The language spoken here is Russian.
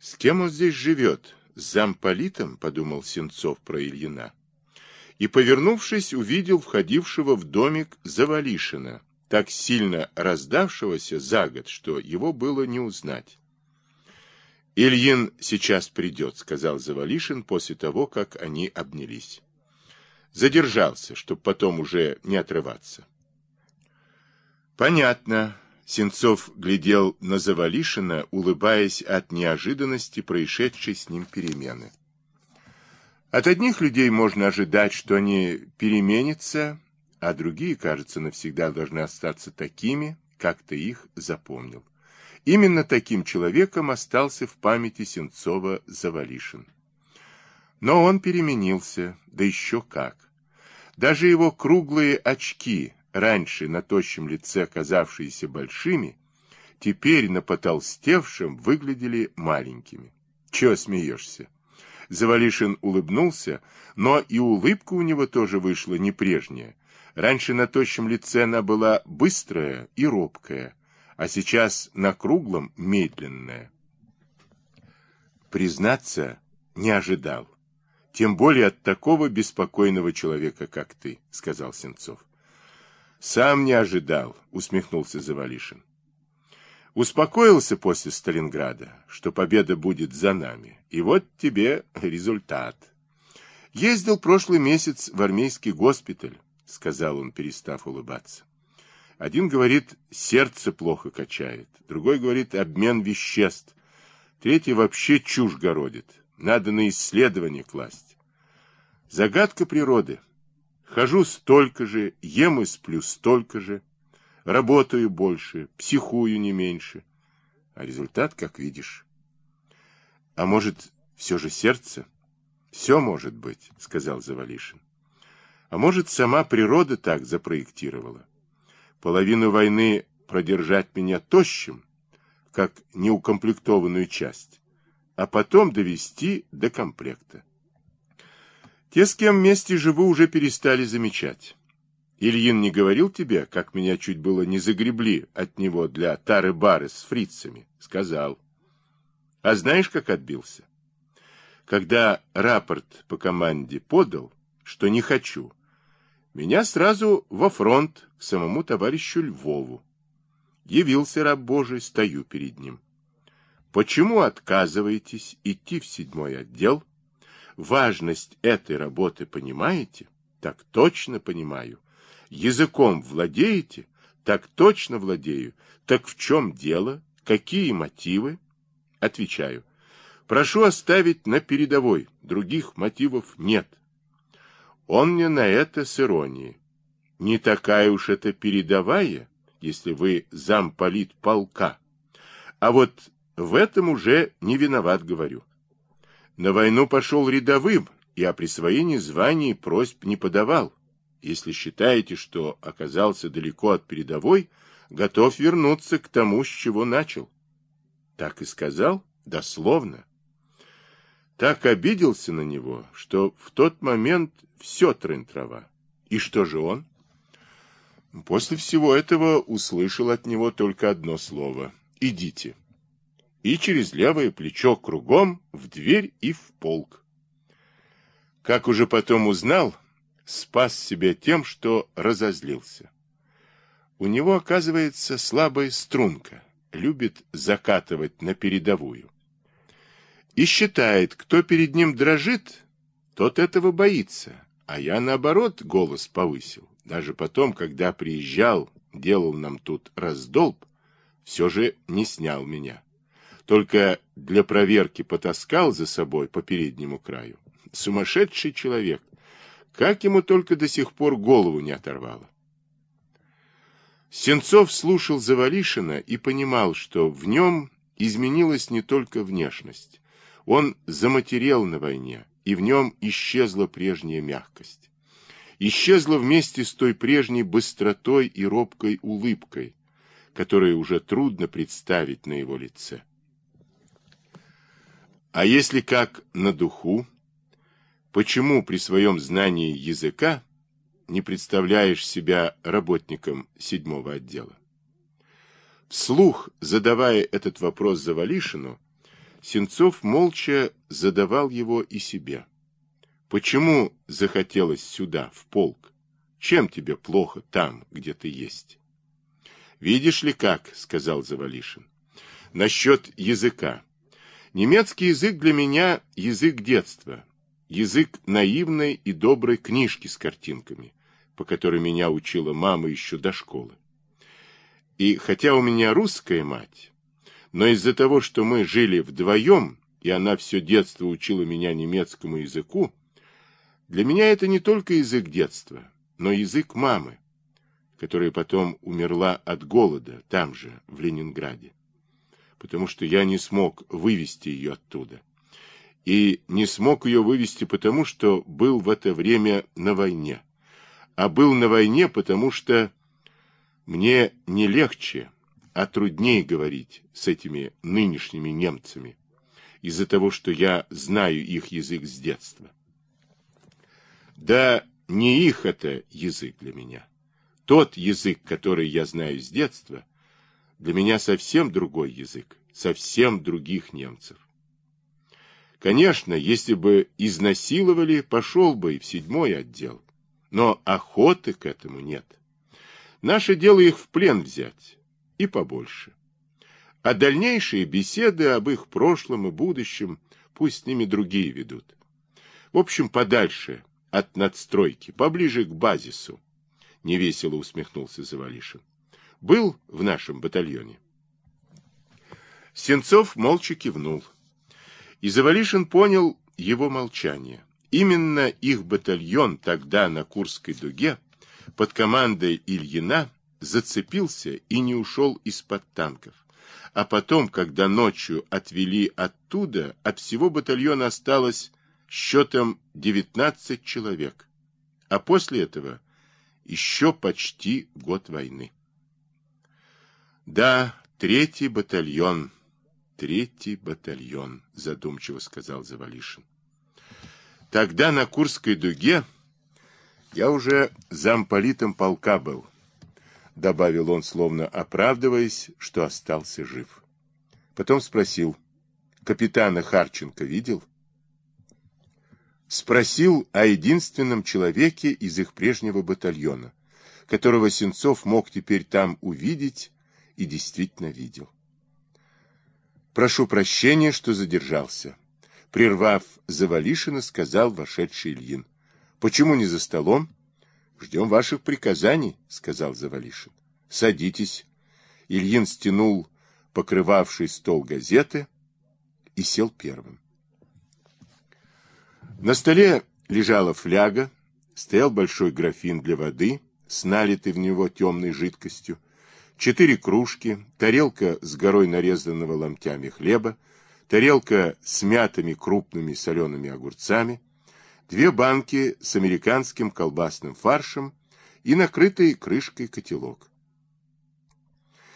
С кем он здесь живет? С замполитом, подумал Сенцов про Ильина. И, повернувшись, увидел входившего в домик Завалишина, так сильно раздавшегося за год, что его было не узнать. «Ильин сейчас придет», — сказал Завалишин после того, как они обнялись. Задержался, чтобы потом уже не отрываться. «Понятно», — Сенцов глядел на Завалишина, улыбаясь от неожиданности происшедшей с ним перемены. От одних людей можно ожидать, что они переменятся, а другие, кажется, навсегда должны остаться такими, как ты их запомнил. Именно таким человеком остался в памяти Сенцова Завалишин. Но он переменился, да еще как. Даже его круглые очки, раньше на тощем лице казавшиеся большими, теперь на потолстевшем выглядели маленькими. Чего смеешься? Завалишин улыбнулся, но и улыбка у него тоже вышла не прежняя. Раньше на тощем лице она была быстрая и робкая, а сейчас на круглом медленная. Признаться, не ожидал. Тем более от такого беспокойного человека, как ты, сказал Сенцов. Сам не ожидал, усмехнулся Завалишин. Успокоился после Сталинграда, что победа будет за нами. И вот тебе результат. Ездил прошлый месяц в армейский госпиталь, сказал он, перестав улыбаться. Один говорит, сердце плохо качает, другой говорит, обмен веществ, третий вообще чушь городит, надо на исследование класть. Загадка природы. Хожу столько же, ем и сплю столько же, работаю больше, психую не меньше. А результат, как видишь. А может, все же сердце? Все может быть, сказал Завалишин. А может, сама природа так запроектировала половину войны продержать меня тощим, как неукомплектованную часть, а потом довести до комплекта. Те, с кем вместе живу, уже перестали замечать. Ильин не говорил тебе, как меня чуть было не загребли от него для тары-бары с фрицами? Сказал. А знаешь, как отбился? Когда рапорт по команде подал, что не хочу, меня сразу во фронт к самому товарищу Львову. Явился раб Божий, стою перед ним. Почему отказываетесь идти в седьмой отдел? Важность этой работы понимаете? Так точно понимаю. Языком владеете? Так точно владею. Так в чем дело? Какие мотивы? Отвечаю. Прошу оставить на передовой. Других мотивов нет. Он мне на это с иронией. Не такая уж это передовая, если вы замполит полка. А вот в этом уже не виноват, говорю. На войну пошел рядовым, и о присвоении званий просьб не подавал. Если считаете, что оказался далеко от передовой, готов вернуться к тому, с чего начал. Так и сказал, дословно. Так обиделся на него, что в тот момент все трын-трава. И что же он? После всего этого услышал от него только одно слово «идите». И через левое плечо кругом в дверь и в полк. Как уже потом узнал, спас себя тем, что разозлился. У него, оказывается, слабая струнка, любит закатывать на передовую. И считает, кто перед ним дрожит, тот этого боится, а я, наоборот, голос повысил. Даже потом, когда приезжал, делал нам тут раздолб, все же не снял меня. Только для проверки потаскал за собой по переднему краю. Сумасшедший человек. Как ему только до сих пор голову не оторвало. Сенцов слушал Завалишина и понимал, что в нем изменилась не только внешность. Он заматерел на войне, и в нем исчезла прежняя мягкость. Исчезла вместе с той прежней быстротой и робкой улыбкой, которую уже трудно представить на его лице. А если как на духу, почему при своем знании языка не представляешь себя работником седьмого отдела? Вслух, задавая этот вопрос Завалишину, Сенцов молча задавал его и себе. Почему захотелось сюда, в полк? Чем тебе плохо там, где ты есть? Видишь ли как, сказал Завалишин. Насчет языка. Немецкий язык для меня язык детства, язык наивной и доброй книжки с картинками, по которой меня учила мама еще до школы. И хотя у меня русская мать, но из-за того, что мы жили вдвоем, и она все детство учила меня немецкому языку, для меня это не только язык детства, но язык мамы, которая потом умерла от голода там же, в Ленинграде, потому что я не смог вывести ее оттуда. И не смог ее вывести потому, что был в это время на войне. А был на войне, потому что мне не легче, а труднее говорить с этими нынешними немцами, из-за того, что я знаю их язык с детства. Да не их это язык для меня. Тот язык, который я знаю с детства, для меня совсем другой язык, совсем других немцев. Конечно, если бы изнасиловали, пошел бы и в седьмой отдел, но охоты к этому нет. Наше дело их в плен взять, и побольше. А дальнейшие беседы об их прошлом и будущем пусть с ними другие ведут. В общем, подальше от надстройки, поближе к базису. Невесело усмехнулся Завалишин. Был в нашем батальоне. Сенцов молча кивнул. И Завалишин понял его молчание. Именно их батальон тогда на Курской дуге под командой Ильина зацепился и не ушел из-под танков. А потом, когда ночью отвели оттуда, от всего батальона осталось счетом 19 человек. А после этого еще почти год войны. Да, третий батальон, третий батальон, задумчиво сказал Завалишин. Тогда на Курской дуге я уже замполитом полка был добавил он, словно оправдываясь, что остался жив. Потом спросил, капитана Харченко видел? Спросил о единственном человеке из их прежнего батальона, которого Сенцов мог теперь там увидеть и действительно видел. «Прошу прощения, что задержался», — прервав Завалишина, сказал вошедший Ильин. «Почему не за столом?» Ждем ваших приказаний, сказал Завалишин. Садитесь. Ильин стянул покрывавший стол газеты и сел первым. На столе лежала фляга, стоял большой графин для воды с налитой в него темной жидкостью, четыре кружки, тарелка с горой нарезанного ломтями хлеба, тарелка с мятыми крупными солеными огурцами, две банки с американским колбасным фаршем и накрытый крышкой котелок.